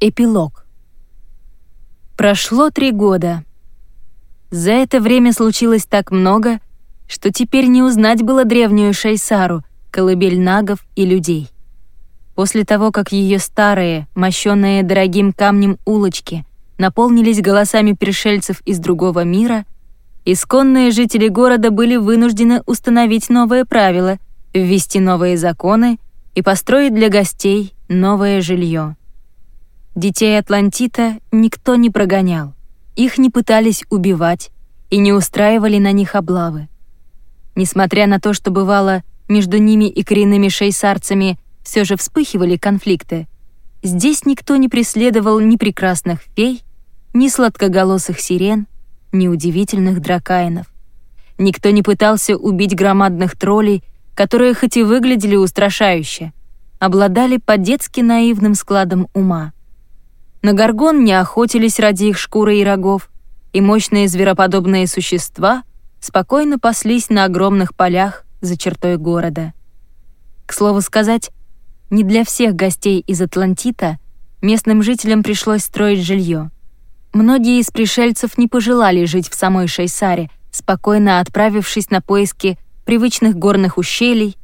Эпилог. Прошло три года. За это время случилось так много, что теперь не узнать было древнюю Шейсару, колыбель нагов и людей. После того, как ее старые, мощенные дорогим камнем улочки наполнились голосами пришельцев из другого мира, исконные жители города были вынуждены установить новые правила, ввести новые законы и построить для гостей новое жилье. Детей Атлантита никто не прогонял, их не пытались убивать и не устраивали на них облавы. Несмотря на то, что бывало между ними и коренными шейсарцами все же вспыхивали конфликты, здесь никто не преследовал ни прекрасных фей, ни сладкоголосых сирен, ни удивительных дракаинов. Никто не пытался убить громадных троллей, которые хоть и выглядели устрашающе, обладали по-детски наивным складом ума. На горгон не охотились ради их шкуры и рогов, и мощные звероподобные существа спокойно паслись на огромных полях за чертой города. К слову сказать, не для всех гостей из Атлантита местным жителям пришлось строить жилье. Многие из пришельцев не пожелали жить в самой Шейсаре, спокойно отправившись на поиски привычных горных ущелий,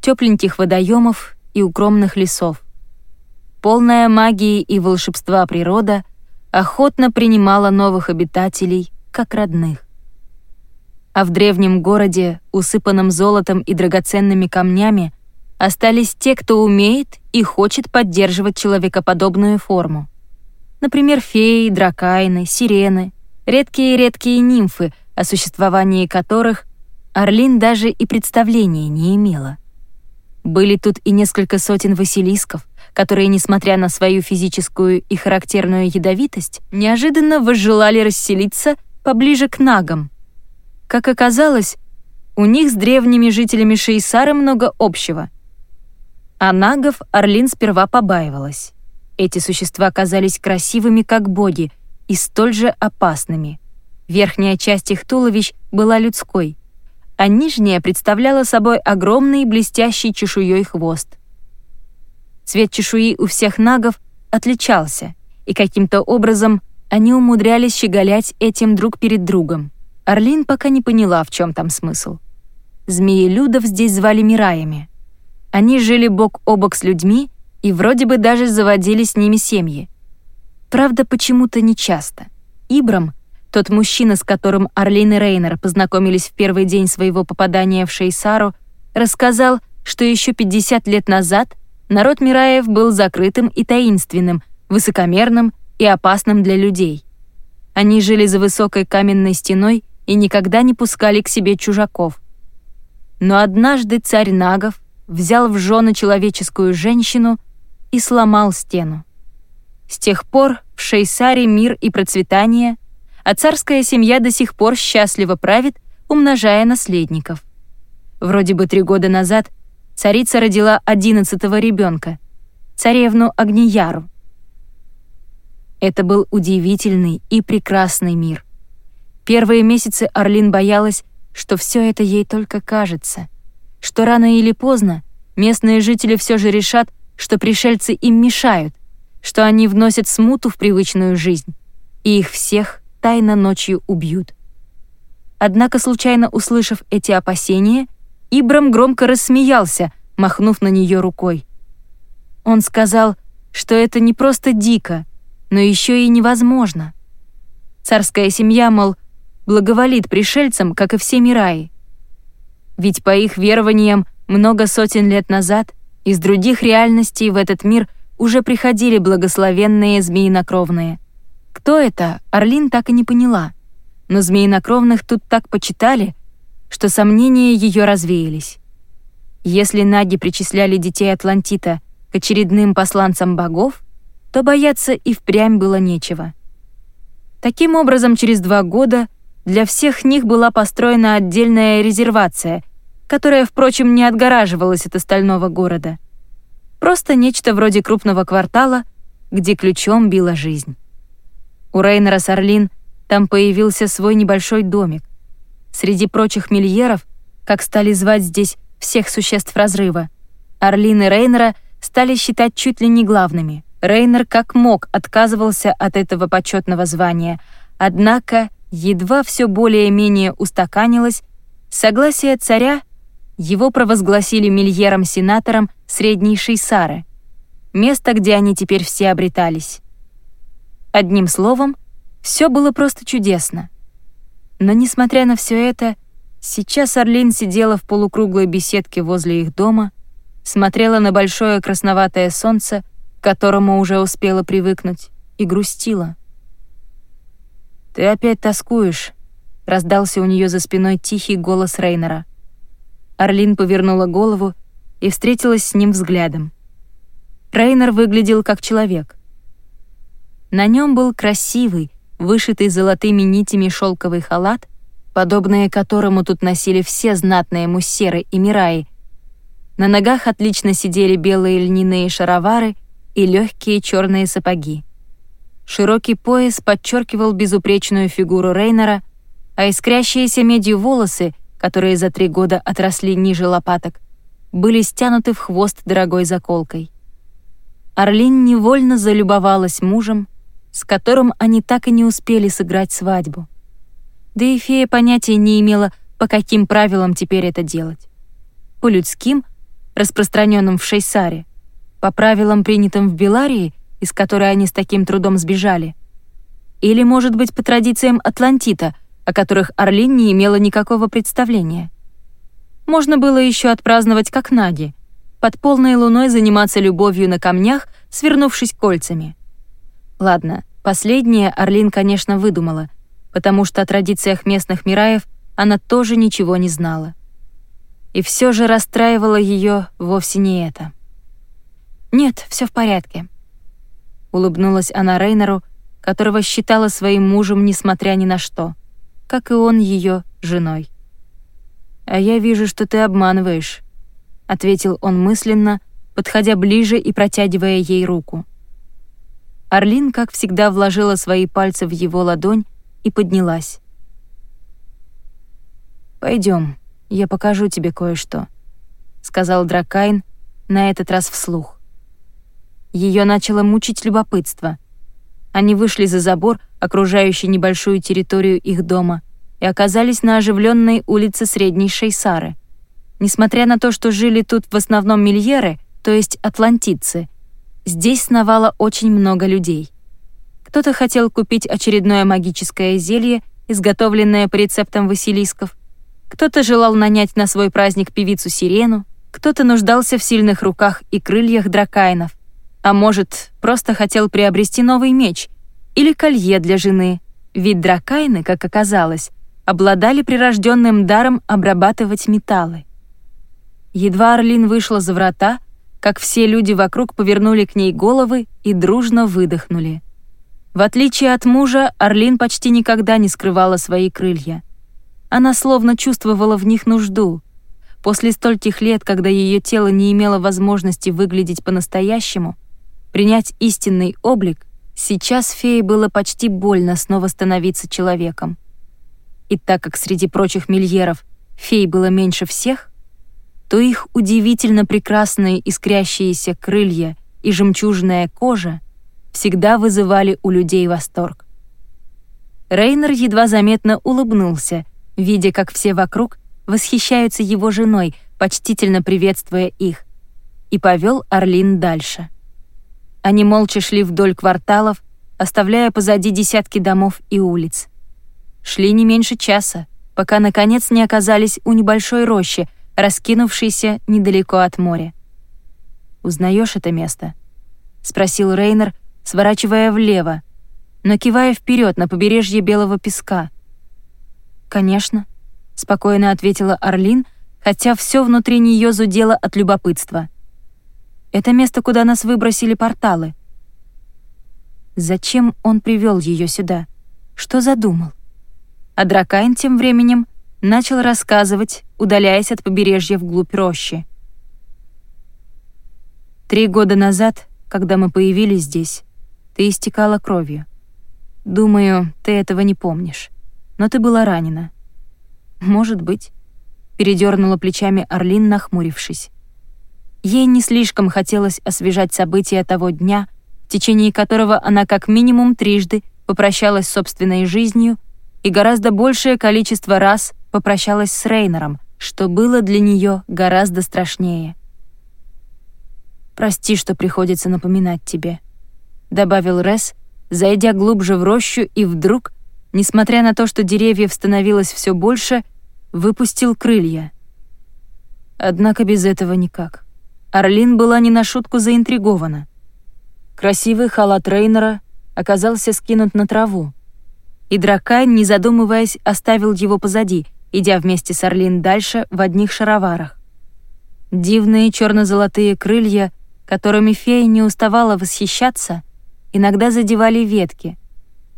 тепленьких водоемов и укромных лесов полная магии и волшебства природа, охотно принимала новых обитателей как родных. А в древнем городе, усыпанном золотом и драгоценными камнями, остались те, кто умеет и хочет поддерживать человекоподобную форму. Например, феи, дракайны, сирены, редкие-редкие нимфы, о существовании которых Орлин даже и представления не имела. Были тут и несколько сотен василисков, которые, несмотря на свою физическую и характерную ядовитость, неожиданно возжелали расселиться поближе к нагам. Как оказалось, у них с древними жителями Шейсары много общего. А нагов Орлин сперва побаивалась. Эти существа казались красивыми, как боги, и столь же опасными. Верхняя часть их туловищ была людской, а нижняя представляла собой огромный блестящий чешуей хвост. Цвет чешуи у всех нагов отличался, и каким-то образом они умудрялись щеголять этим друг перед другом. Орлин пока не поняла, в чем там смысл. Змеи-людов здесь звали Мираями. Они жили бок о бок с людьми и вроде бы даже заводили с ними семьи. Правда, почему-то нечасто. Ибрам, тот мужчина, с которым Орлин и Рейнер познакомились в первый день своего попадания в Шейсару, рассказал, что еще 50 лет назад народ Мираев был закрытым и таинственным, высокомерным и опасным для людей. Они жили за высокой каменной стеной и никогда не пускали к себе чужаков. Но однажды царь Нагов взял в жены человеческую женщину и сломал стену. С тех пор в Шейсаре мир и процветание, а царская семья до сих пор счастливо правит, умножая наследников. Вроде бы три года назад царица родила одиннадцатого ребенка, царевну Агнияру. Это был удивительный и прекрасный мир. Первые месяцы Орлин боялась, что все это ей только кажется, что рано или поздно местные жители все же решат, что пришельцы им мешают, что они вносят смуту в привычную жизнь, и их всех тайно ночью убьют. Однако, случайно услышав эти опасения, Ибрам громко рассмеялся, махнув на нее рукой. Он сказал, что это не просто дико, но еще и невозможно. Царская семья, мол, благоволит пришельцам, как и все мираи. Ведь по их верованиям много сотен лет назад из других реальностей в этот мир уже приходили благословенные змеинокровные. Кто это, Орлин так и не поняла. Но змеинокровных тут так почитали, что сомнения ее развеялись. Если наги причисляли детей Атлантита к очередным посланцам богов, то бояться и впрямь было нечего. Таким образом, через два года для всех них была построена отдельная резервация, которая, впрочем, не отгораживалась от остального города. Просто нечто вроде крупного квартала, где ключом била жизнь. У Рейнера с Орлин там появился свой небольшой домик. Среди прочих мильеров, как стали звать здесь всех существ разрыва, Орлин и Рейнера стали считать чуть ли не главными. Рейнер как мог отказывался от этого почетного звания, однако едва все более-менее устаканилось, согласие царя его провозгласили мильером-сенатором Средней Шейсары, место, где они теперь все обретались. Одним словом, все было просто чудесно. Но несмотря на все это, сейчас Орлин сидела в полукруглой беседке возле их дома, смотрела на большое красноватое солнце, к которому уже успела привыкнуть, и грустила. «Ты опять тоскуешь», — раздался у нее за спиной тихий голос Рейнера. Орлин повернула голову и встретилась с ним взглядом. Рейнер выглядел как человек. На нем был красивый, вышитый золотыми нитями шелковый халат, подобное которому тут носили все знатные муссеры и мираи. На ногах отлично сидели белые льняные шаровары и легкие черные сапоги. Широкий пояс подчеркивал безупречную фигуру Рейнера, а искрящиеся медью волосы, которые за три года отросли ниже лопаток, были стянуты в хвост дорогой заколкой. Орлин невольно залюбовалась мужем, с которым они так и не успели сыграть свадьбу. Да и фея понятия не имела, по каким правилам теперь это делать. По людским, распространенным в Шейсаре, по правилам, принятым в Беларии, из которой они с таким трудом сбежали, или, может быть, по традициям Атлантита, о которых Орлин не имела никакого представления. Можно было еще отпраздновать как Наги, под полной луной заниматься любовью на камнях, свернувшись кольцами — Ладно, последнее Орлин, конечно, выдумала, потому что о традициях местных мираев она тоже ничего не знала. И все же расстраивало ее вовсе не это. «Нет, все в порядке», — улыбнулась она Рейнеру, которого считала своим мужем несмотря ни на что, как и он ее женой. «А я вижу, что ты обманываешь», — ответил он мысленно, подходя ближе и протягивая ей руку. Орлин, как всегда, вложила свои пальцы в его ладонь и поднялась. Пойдем, я покажу тебе кое-что», — сказал Дракайн, на этот раз вслух. Ее начало мучить любопытство. Они вышли за забор, окружающий небольшую территорию их дома, и оказались на оживленной улице Средней Шейсары. Несмотря на то, что жили тут в основном мильеры, то есть атлантидцы — Здесь сновало очень много людей. Кто-то хотел купить очередное магическое зелье, изготовленное по рецептам Василисков, кто-то желал нанять на свой праздник певицу-сирену, кто-то нуждался в сильных руках и крыльях дракайнов, а может, просто хотел приобрести новый меч или колье для жены, ведь дракайны, как оказалось, обладали прирожденным даром обрабатывать металлы. Едва Орлин вышла за врата, как все люди вокруг повернули к ней головы и дружно выдохнули. В отличие от мужа, Орлин почти никогда не скрывала свои крылья. Она словно чувствовала в них нужду. После стольких лет, когда ее тело не имело возможности выглядеть по-настоящему, принять истинный облик, сейчас фее было почти больно снова становиться человеком. И так как среди прочих мильеров фей было меньше всех, то их удивительно прекрасные искрящиеся крылья и жемчужная кожа всегда вызывали у людей восторг. Рейнер едва заметно улыбнулся, видя, как все вокруг восхищаются его женой, почтительно приветствуя их, и повел Орлин дальше. Они молча шли вдоль кварталов, оставляя позади десятки домов и улиц. Шли не меньше часа, пока, наконец, не оказались у небольшой рощи, раскинувшийся недалеко от моря. «Узнаешь это место?» — спросил Рейнер, сворачивая влево, но кивая вперед на побережье белого песка. «Конечно», — спокойно ответила Орлин, хотя все внутри нее зудело от любопытства. «Это место, куда нас выбросили порталы». Зачем он привел ее сюда? Что задумал? А Дракайн тем временем начал рассказывать, удаляясь от побережья вглубь рощи. Три года назад, когда мы появились здесь, ты истекала кровью. Думаю, ты этого не помнишь, но ты была ранена. Может быть, передернула плечами Орлин, нахмурившись. Ей не слишком хотелось освежать события того дня, течение которого она как минимум трижды попрощалась с собственной жизнью и гораздо большее количество раз попрощалась с Рейнером, что было для нее гораздо страшнее. «Прости, что приходится напоминать тебе», — добавил Рес, зайдя глубже в рощу и вдруг, несмотря на то, что деревьев становилось все больше, выпустил крылья. Однако без этого никак. Орлин была не на шутку заинтригована. Красивый халат Рейнера оказался скинут на траву, и Дракайн, не задумываясь, оставил его позади, идя вместе с Орлин дальше в одних шароварах. Дивные черно-золотые крылья, которыми фея не уставала восхищаться, иногда задевали ветки,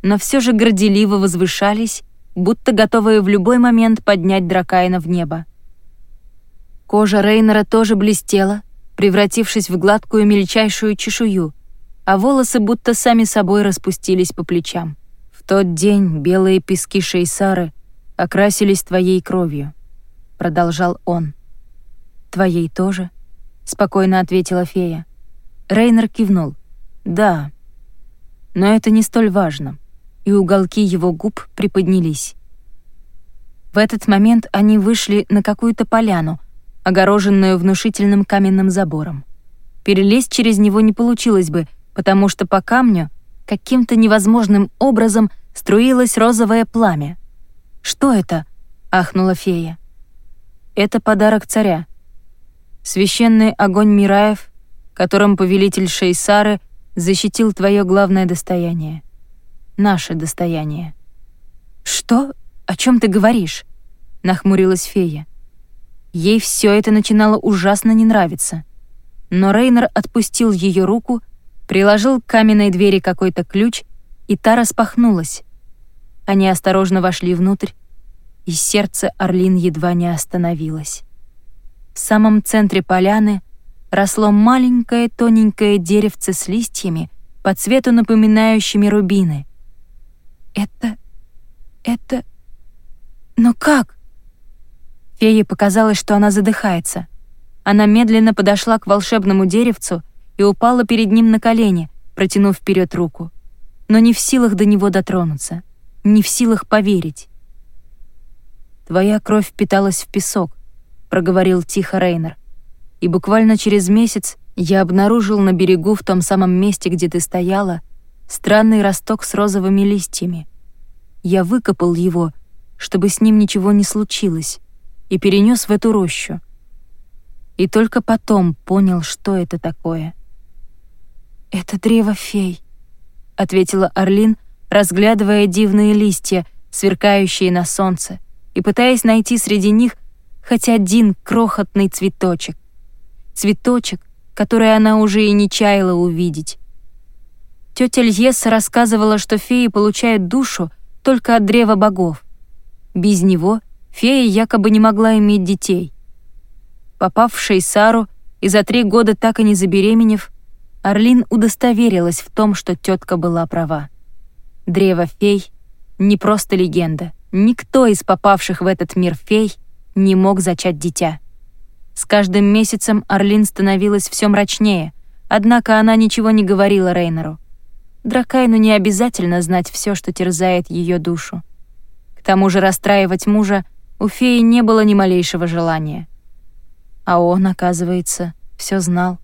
но все же горделиво возвышались, будто готовые в любой момент поднять Дракайна в небо. Кожа Рейнера тоже блестела, превратившись в гладкую мельчайшую чешую, а волосы будто сами собой распустились по плечам. В тот день белые пески Шейсары окрасились твоей кровью, продолжал он. Твоей тоже? спокойно ответила фея. Рейнер кивнул. Да. Но это не столь важно. И уголки его губ приподнялись. В этот момент они вышли на какую-то поляну, огороженную внушительным каменным забором. Перелезть через него не получилось бы, потому что по камню каким-то невозможным образом струилось розовое пламя. «Что это?» — ахнула фея. «Это подарок царя. Священный огонь Мираев, которым повелитель Шейсары защитил твое главное достояние. Наше достояние». «Что? О чем ты говоришь?» — нахмурилась фея. Ей все это начинало ужасно не нравиться. Но Рейнер отпустил ее руку приложил к каменной двери какой-то ключ, и та распахнулась. Они осторожно вошли внутрь, и сердце Орлин едва не остановилось. В самом центре поляны росло маленькое тоненькое деревце с листьями, по цвету напоминающими рубины. «Это... это... но как?» Фее показалось, что она задыхается. Она медленно подошла к волшебному деревцу и упала перед ним на колени, протянув вперед руку. Но не в силах до него дотронуться, не в силах поверить. «Твоя кровь впиталась в песок», — проговорил тихо Рейнер. «И буквально через месяц я обнаружил на берегу в том самом месте, где ты стояла, странный росток с розовыми листьями. Я выкопал его, чтобы с ним ничего не случилось, и перенес в эту рощу. И только потом понял, что это такое». «Это древо фей», — ответила Орлин, разглядывая дивные листья, сверкающие на солнце, и пытаясь найти среди них хоть один крохотный цветочек. Цветочек, который она уже и не чаяла увидеть. Тетя Льеса рассказывала, что феи получают душу только от древа богов. Без него фея якобы не могла иметь детей. Попав в Шейсару и за три года так и не забеременев, Орлин удостоверилась в том, что тетка была права. Древо фей — не просто легенда. Никто из попавших в этот мир фей не мог зачать дитя. С каждым месяцем Орлин становилась все мрачнее, однако она ничего не говорила Рейнеру. Дракайну не обязательно знать все, что терзает ее душу. К тому же расстраивать мужа у феи не было ни малейшего желания. А он, оказывается, все знал.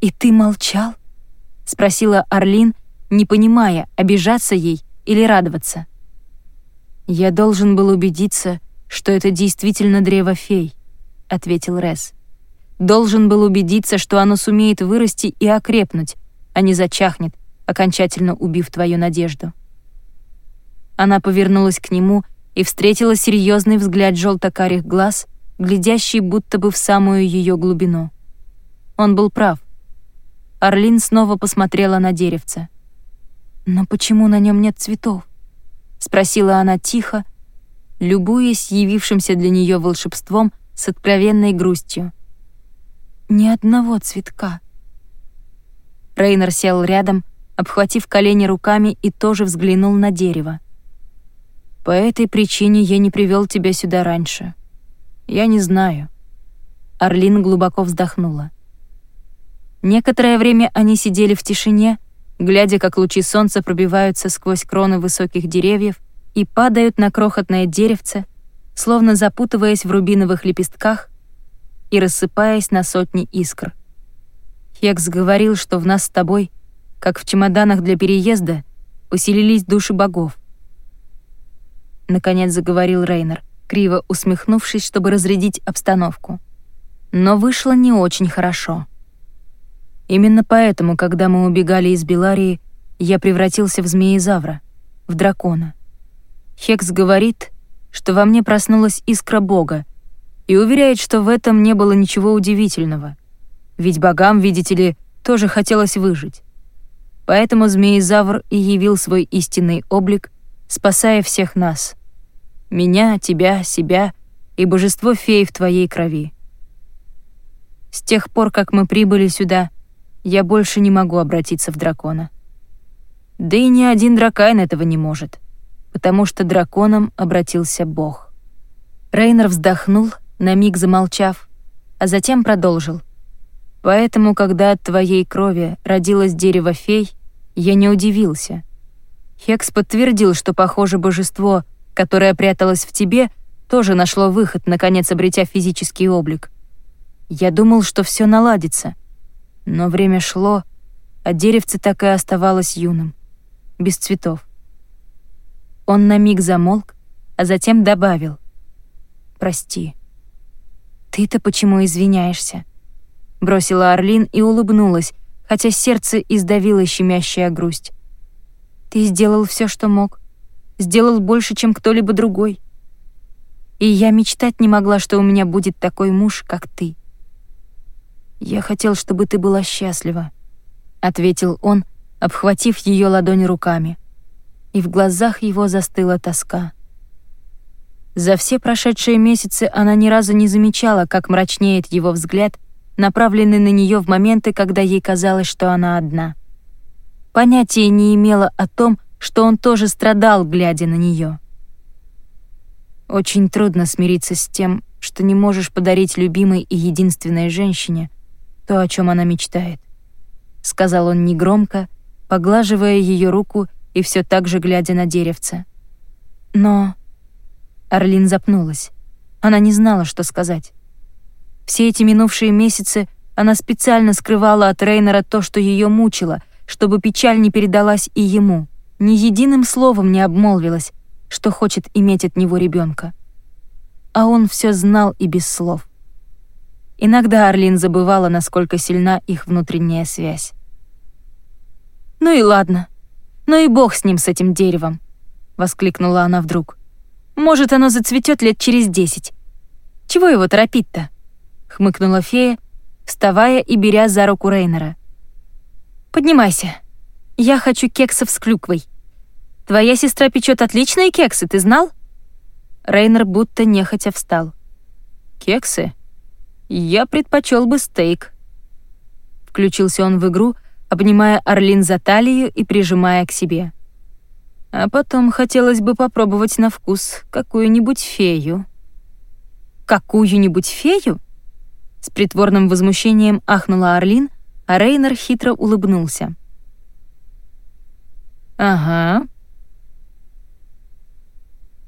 «И ты молчал?» — спросила Орлин, не понимая, обижаться ей или радоваться. «Я должен был убедиться, что это действительно древо фей», — ответил Рес. «Должен был убедиться, что оно сумеет вырасти и окрепнуть, а не зачахнет, окончательно убив твою надежду». Она повернулась к нему и встретила серьезный взгляд желто-карих глаз, глядящий будто бы в самую ее глубину. Он был прав. Орлин снова посмотрела на деревце. «Но почему на нем нет цветов?» — спросила она тихо, любуясь явившимся для нее волшебством с откровенной грустью. «Ни одного цветка». Рейнер сел рядом, обхватив колени руками и тоже взглянул на дерево. «По этой причине я не привел тебя сюда раньше. Я не знаю». Орлин глубоко вздохнула. Некоторое время они сидели в тишине, глядя, как лучи солнца пробиваются сквозь кроны высоких деревьев и падают на крохотное деревце, словно запутываясь в рубиновых лепестках и рассыпаясь на сотни искр. Хекс говорил, что в нас с тобой, как в чемоданах для переезда, поселились души богов. Наконец заговорил Рейнер, криво усмехнувшись, чтобы разрядить обстановку. Но вышло не очень хорошо. Именно поэтому, когда мы убегали из Беларии, я превратился в змеезавра, в дракона. Хекс говорит, что во мне проснулась искра Бога, и уверяет, что в этом не было ничего удивительного. Ведь богам, видите ли, тоже хотелось выжить. Поэтому змеезавр и явил свой истинный облик, спасая всех нас. Меня, тебя, себя и божество фей в твоей крови. С тех пор, как мы прибыли сюда, я больше не могу обратиться в дракона. Да и ни один дракайн этого не может, потому что драконом обратился Бог. Рейнер вздохнул, на миг замолчав, а затем продолжил. «Поэтому, когда от твоей крови родилось дерево фей, я не удивился. Хекс подтвердил, что, похоже, божество, которое пряталось в тебе, тоже нашло выход, наконец обретя физический облик. Я думал, что все наладится, но время шло, а деревце так и оставалось юным, без цветов. Он на миг замолк, а затем добавил. «Прости». «Ты-то почему извиняешься?» Бросила Орлин и улыбнулась, хотя сердце издавило щемящая грусть. «Ты сделал все, что мог. Сделал больше, чем кто-либо другой. И я мечтать не могла, что у меня будет такой муж, как ты. «Я хотел, чтобы ты была счастлива», — ответил он, обхватив ее ладонь руками. И в глазах его застыла тоска. За все прошедшие месяцы она ни разу не замечала, как мрачнеет его взгляд, направленный на нее в моменты, когда ей казалось, что она одна. Понятия не имела о том, что он тоже страдал, глядя на нее. Очень трудно смириться с тем, что не можешь подарить любимой и единственной женщине то, о чем она мечтает», — сказал он негромко, поглаживая ее руку и все так же глядя на деревце. «Но...» Орлин запнулась. Она не знала, что сказать. Все эти минувшие месяцы она специально скрывала от Рейнера то, что ее мучило, чтобы печаль не передалась и ему. Ни единым словом не обмолвилась, что хочет иметь от него ребенка. А он все знал и без слов. Иногда Арлин забывала, насколько сильна их внутренняя связь. «Ну и ладно. Ну и бог с ним, с этим деревом», — воскликнула она вдруг. «Может, оно зацветет лет через десять. Чего его торопить-то?» — хмыкнула фея, вставая и беря за руку Рейнера. «Поднимайся. Я хочу кексов с клюквой. Твоя сестра печет отличные кексы, ты знал?» Рейнер будто нехотя встал. «Кексы?» Я предпочел бы стейк. Включился он в игру, обнимая Орлин за талию и прижимая к себе. А потом хотелось бы попробовать на вкус какую-нибудь фею. Какую-нибудь фею? С притворным возмущением ахнула Орлин, а Рейнер хитро улыбнулся. «Ага.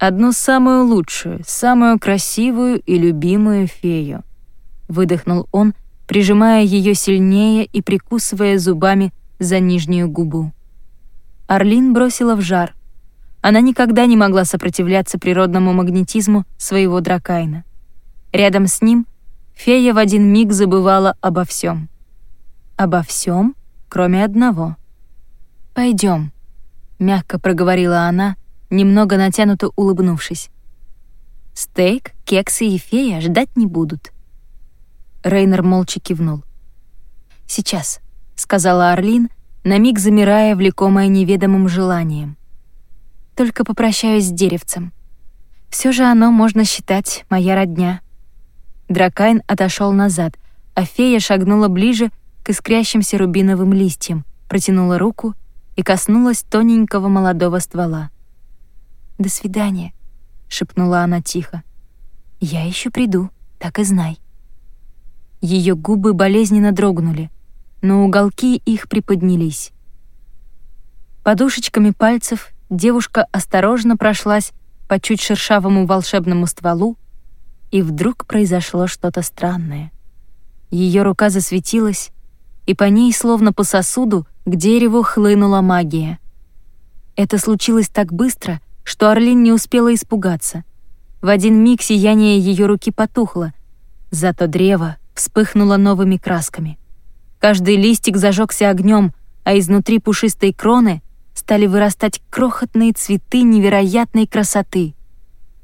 Одну самую лучшую, самую красивую и любимую фею выдохнул он, прижимая ее сильнее и прикусывая зубами за нижнюю губу. Орлин бросила в жар. Она никогда не могла сопротивляться природному магнетизму своего дракайна. Рядом с ним фея в один миг забывала обо всем. Обо всем, кроме одного. Пойдем, мягко проговорила она, немного натянуто улыбнувшись. Стейк, кексы и фея ждать не будут. Рейнер молча кивнул. «Сейчас», — сказала Орлин, на миг замирая, влекомая неведомым желанием. «Только попрощаюсь с деревцем. Все же оно, можно считать, моя родня». Дракайн отошел назад, а фея шагнула ближе к искрящимся рубиновым листьям, протянула руку и коснулась тоненького молодого ствола. «До свидания», — шепнула она тихо. «Я еще приду, так и знай». Ее губы болезненно дрогнули. но уголки их приподнялись. Подушечками пальцев девушка осторожно прошлась по чуть шершавому волшебному стволу, и вдруг произошло что-то странное. Ее рука засветилась, и по ней, словно по сосуду, к дереву хлынула магия. Это случилось так быстро, что Орлин не успела испугаться. В один миг сияние ее руки потухло, зато древо вспыхнуло новыми красками. Каждый листик зажегся огнем, а изнутри пушистой кроны стали вырастать крохотные цветы невероятной красоты.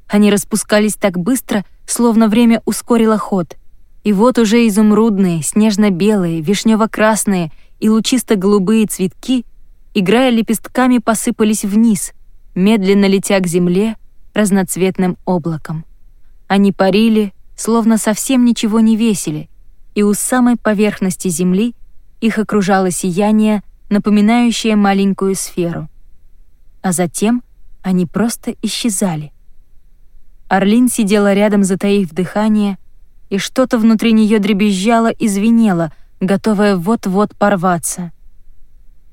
Они распускались так быстро, словно время ускорило ход. И вот уже изумрудные, снежно-белые, вишнево-красные и лучисто-голубые цветки, играя лепестками, посыпались вниз, медленно летя к земле разноцветным облаком. Они парили, словно совсем ничего не весили, и у самой поверхности земли их окружало сияние, напоминающее маленькую сферу. А затем они просто исчезали. Орлин сидела рядом, затаив дыхание, и что-то внутри нее дребезжало и звенело, готовое вот-вот порваться.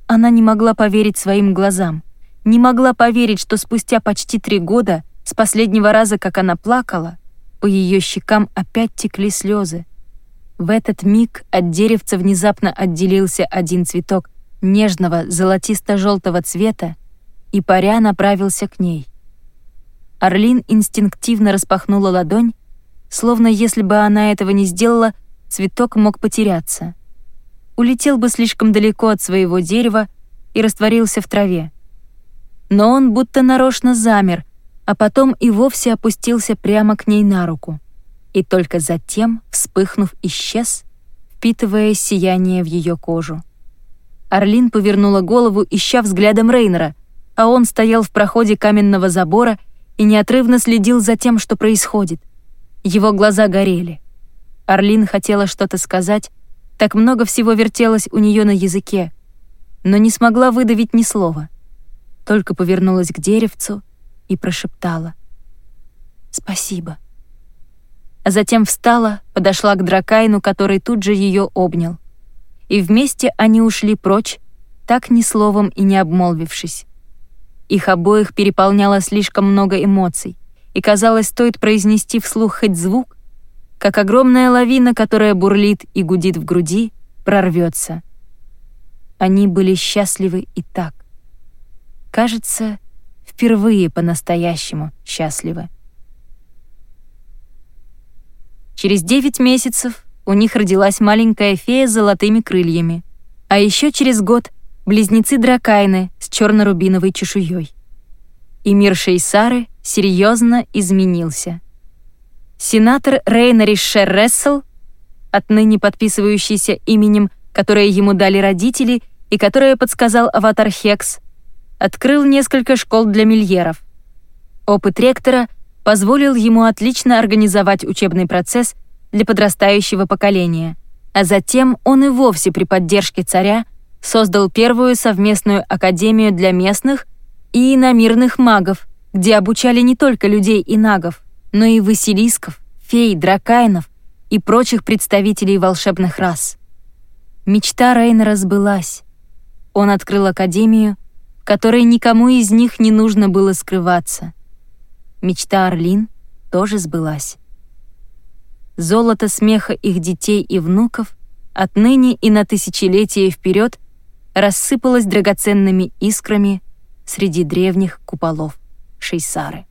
Она не могла поверить своим глазам, не могла поверить, что спустя почти три года, с последнего раза, как она плакала, по ее щекам опять текли слезы. В этот миг от деревца внезапно отделился один цветок нежного золотисто-желтого цвета и паря направился к ней. Орлин инстинктивно распахнула ладонь, словно если бы она этого не сделала, цветок мог потеряться. Улетел бы слишком далеко от своего дерева и растворился в траве. Но он будто нарочно замер, а потом и вовсе опустился прямо к ней на руку. И только затем, вспыхнув, исчез, впитывая сияние в ее кожу. Орлин повернула голову, ища взглядом Рейнера, а он стоял в проходе каменного забора и неотрывно следил за тем, что происходит. Его глаза горели. Орлин хотела что-то сказать, так много всего вертелось у нее на языке, но не смогла выдавить ни слова. Только повернулась к деревцу и прошептала. «Спасибо». А затем встала, подошла к Дракайну, который тут же ее обнял. И вместе они ушли прочь, так ни словом и не обмолвившись. Их обоих переполняло слишком много эмоций и, казалось, стоит произнести вслух хоть звук, как огромная лавина, которая бурлит и гудит в груди, прорвется. Они были счастливы и так. Кажется, впервые по-настоящему счастливы. Через девять месяцев у них родилась маленькая фея с золотыми крыльями, а еще через год близнецы Дракайны с черно-рубиновой чешуей. И мир Шейсары серьезно изменился. Сенатор Рейнариш Шеррессел, отныне подписывающийся именем, которое ему дали родители и которое подсказал аватар Хекс, открыл несколько школ для мильеров. Опыт ректора позволил ему отлично организовать учебный процесс для подрастающего поколения, а затем он и вовсе при поддержке царя создал первую совместную академию для местных и иномирных магов, где обучали не только людей и нагов, но и василисков, фей, дракайнов и прочих представителей волшебных рас. Мечта Рейнера сбылась. Он открыл академию, которой никому из них не нужно было скрываться. Мечта Орлин тоже сбылась. Золото смеха их детей и внуков отныне и на тысячелетия вперед рассыпалось драгоценными искрами среди древних куполов Шейсары.